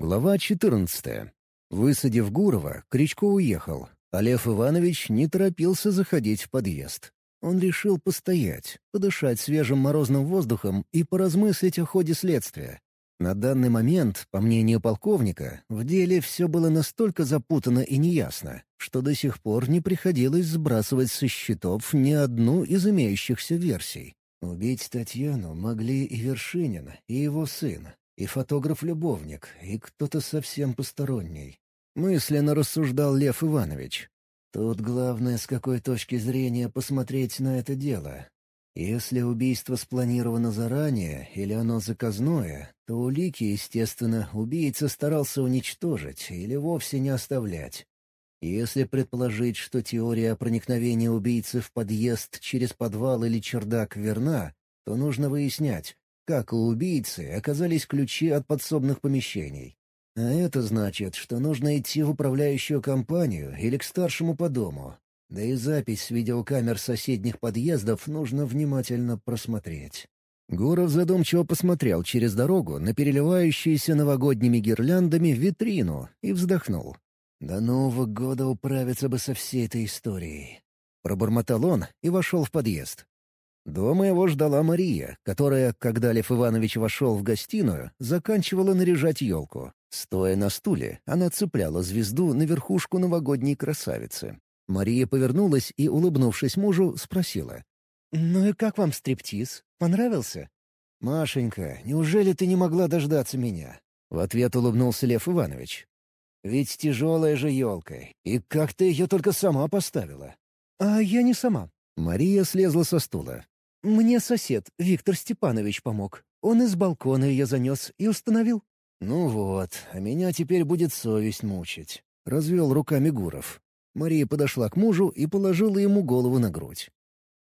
Глава 14. Высадив Гурова, Кричко уехал, а Лев Иванович не торопился заходить в подъезд. Он решил постоять, подышать свежим морозным воздухом и поразмыслить о ходе следствия. На данный момент, по мнению полковника, в деле все было настолько запутано и неясно, что до сих пор не приходилось сбрасывать со счетов ни одну из имеющихся версий. Убить Татьяну могли и Вершинин, и его сын, и фотограф-любовник, и кто-то совсем посторонний. Мысленно рассуждал Лев Иванович. Тут главное, с какой точки зрения посмотреть на это дело. Если убийство спланировано заранее или оно заказное, то улики, естественно, убийца старался уничтожить или вовсе не оставлять. Если предположить, что теория проникновения убийцы в подъезд через подвал или чердак верна, то нужно выяснять, как у убийцы оказались ключи от подсобных помещений. А это значит, что нужно идти в управляющую компанию или к старшему по дому, да и запись с видеокамер соседних подъездов нужно внимательно просмотреть. Гуров задумчиво посмотрел через дорогу на переливающуюся новогодними гирляндами витрину и вздохнул. «До Нового года управиться бы со всей этой историей». Пробормотал он и вошел в подъезд. Дома его ждала Мария, которая, когда Лев Иванович вошел в гостиную, заканчивала наряжать елку. Стоя на стуле, она цепляла звезду на верхушку новогодней красавицы. Мария повернулась и, улыбнувшись мужу, спросила. «Ну и как вам стриптиз? Понравился?» «Машенька, неужели ты не могла дождаться меня?» В ответ улыбнулся Лев Иванович. «Ведь тяжелая же елка, и как ты ее только сама поставила?» «А я не сама». Мария слезла со стула. «Мне сосед, Виктор Степанович, помог. Он из балкона ее занес и установил». «Ну вот, а меня теперь будет совесть мучить», — развел руками Гуров. Мария подошла к мужу и положила ему голову на грудь.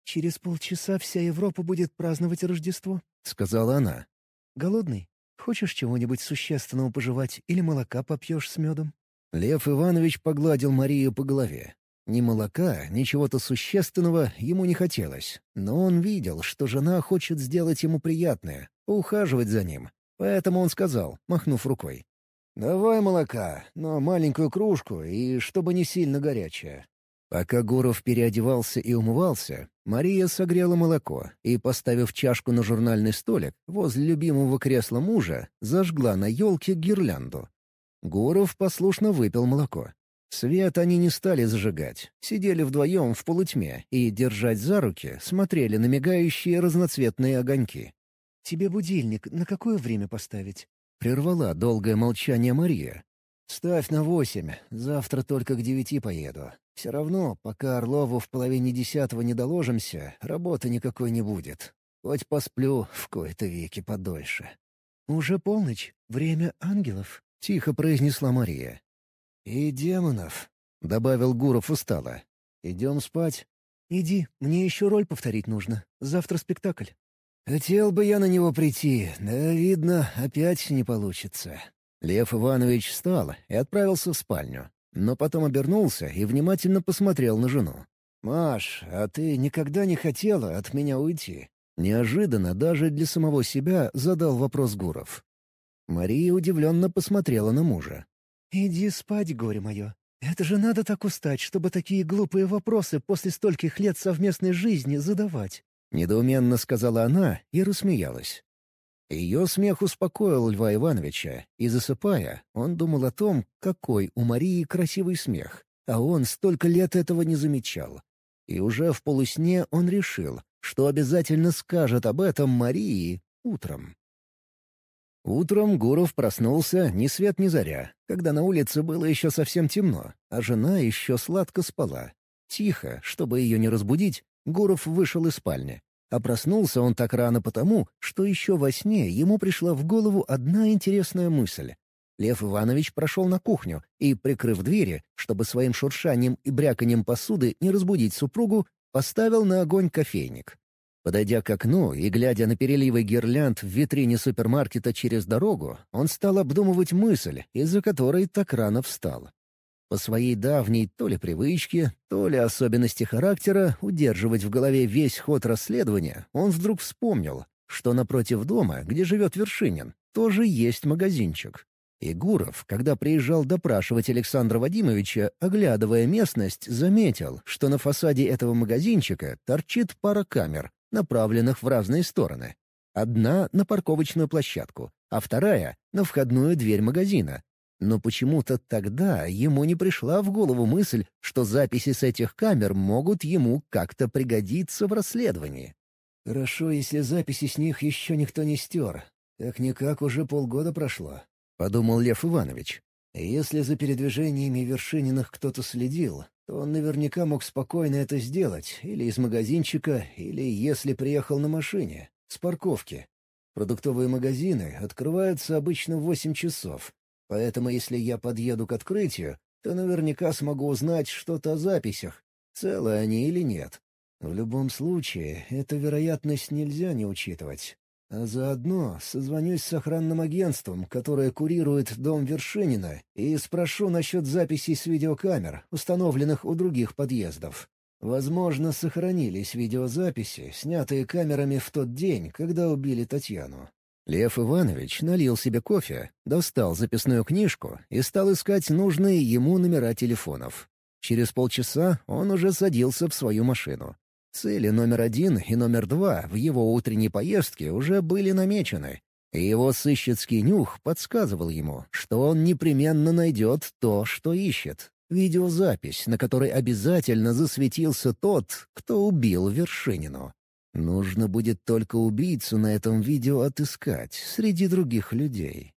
«Через полчаса вся Европа будет праздновать Рождество», — сказала она. «Голодный? Хочешь чего-нибудь существенного пожевать или молока попьешь с медом?» Лев Иванович погладил Марию по голове. Ни молока, ни чего-то существенного ему не хотелось, но он видел, что жена хочет сделать ему приятное, поухаживать за ним. Поэтому он сказал, махнув рукой. «Давай молока, но маленькую кружку и чтобы не сильно горячее». Пока Гуров переодевался и умывался, Мария согрела молоко и, поставив чашку на журнальный столик возле любимого кресла мужа, зажгла на елке гирлянду. Гуров послушно выпил молоко. Свет они не стали зажигать, сидели вдвоем в полутьме и, держать за руки, смотрели на мигающие разноцветные огоньки. «Тебе будильник на какое время поставить?» Прервала долгое молчание Мария. «Ставь на восемь. Завтра только к девяти поеду. Все равно, пока Орлову в половине десятого не доложимся, работы никакой не будет. Хоть посплю в кои-то веки подольше». «Уже полночь. Время ангелов», — тихо произнесла Мария. «И демонов», — добавил Гуров устало. «Идем спать?» «Иди, мне еще роль повторить нужно. Завтра спектакль». «Хотел бы я на него прийти, да, видно, опять не получится». Лев Иванович встал и отправился в спальню, но потом обернулся и внимательно посмотрел на жену. «Маш, а ты никогда не хотела от меня уйти?» Неожиданно даже для самого себя задал вопрос Гуров. Мария удивленно посмотрела на мужа. «Иди спать, горе мое. Это же надо так устать, чтобы такие глупые вопросы после стольких лет совместной жизни задавать. — недоуменно сказала она и рассмеялась. Ее смех успокоил Льва Ивановича, и, засыпая, он думал о том, какой у Марии красивый смех, а он столько лет этого не замечал. И уже в полусне он решил, что обязательно скажет об этом Марии утром. Утром Гуров проснулся ни свет ни заря, когда на улице было еще совсем темно, а жена еще сладко спала. Тихо, чтобы ее не разбудить, Гуров вышел из спальни. А проснулся он так рано потому, что еще во сне ему пришла в голову одна интересная мысль. Лев Иванович прошел на кухню и, прикрыв двери, чтобы своим шуршанием и бряканьем посуды не разбудить супругу, поставил на огонь кофейник. Подойдя к окну и глядя на переливы гирлянд в витрине супермаркета через дорогу, он стал обдумывать мысль, из-за которой так рано встал. По своей давней то ли привычке, то ли особенности характера удерживать в голове весь ход расследования, он вдруг вспомнил, что напротив дома, где живет Вершинин, тоже есть магазинчик. И Гуров, когда приезжал допрашивать Александра Вадимовича, оглядывая местность, заметил, что на фасаде этого магазинчика торчит пара камер, направленных в разные стороны. Одна — на парковочную площадку, а вторая — на входную дверь магазина. Но почему-то тогда ему не пришла в голову мысль, что записи с этих камер могут ему как-то пригодиться в расследовании. «Хорошо, если записи с них еще никто не стер. Как-никак уже полгода прошло подумал Лев Иванович. Если за передвижениями Вершининых кто-то следил, то он наверняка мог спокойно это сделать, или из магазинчика, или если приехал на машине, с парковки. Продуктовые магазины открываются обычно в восемь часов, поэтому если я подъеду к открытию, то наверняка смогу узнать что-то о записях, целы они или нет. В любом случае, эту вероятность нельзя не учитывать. А заодно созвонюсь с охранным агентством, которое курирует дом Вершинина, и спрошу насчет записей с видеокамер, установленных у других подъездов. Возможно, сохранились видеозаписи, снятые камерами в тот день, когда убили Татьяну. Лев Иванович налил себе кофе, достал записную книжку и стал искать нужные ему номера телефонов. Через полчаса он уже садился в свою машину. Цели номер один и номер два в его утренней поездке уже были намечены, и его сыщицкий нюх подсказывал ему, что он непременно найдет то, что ищет. Видеозапись, на которой обязательно засветился тот, кто убил Вершинину. Нужно будет только убийцу на этом видео отыскать среди других людей.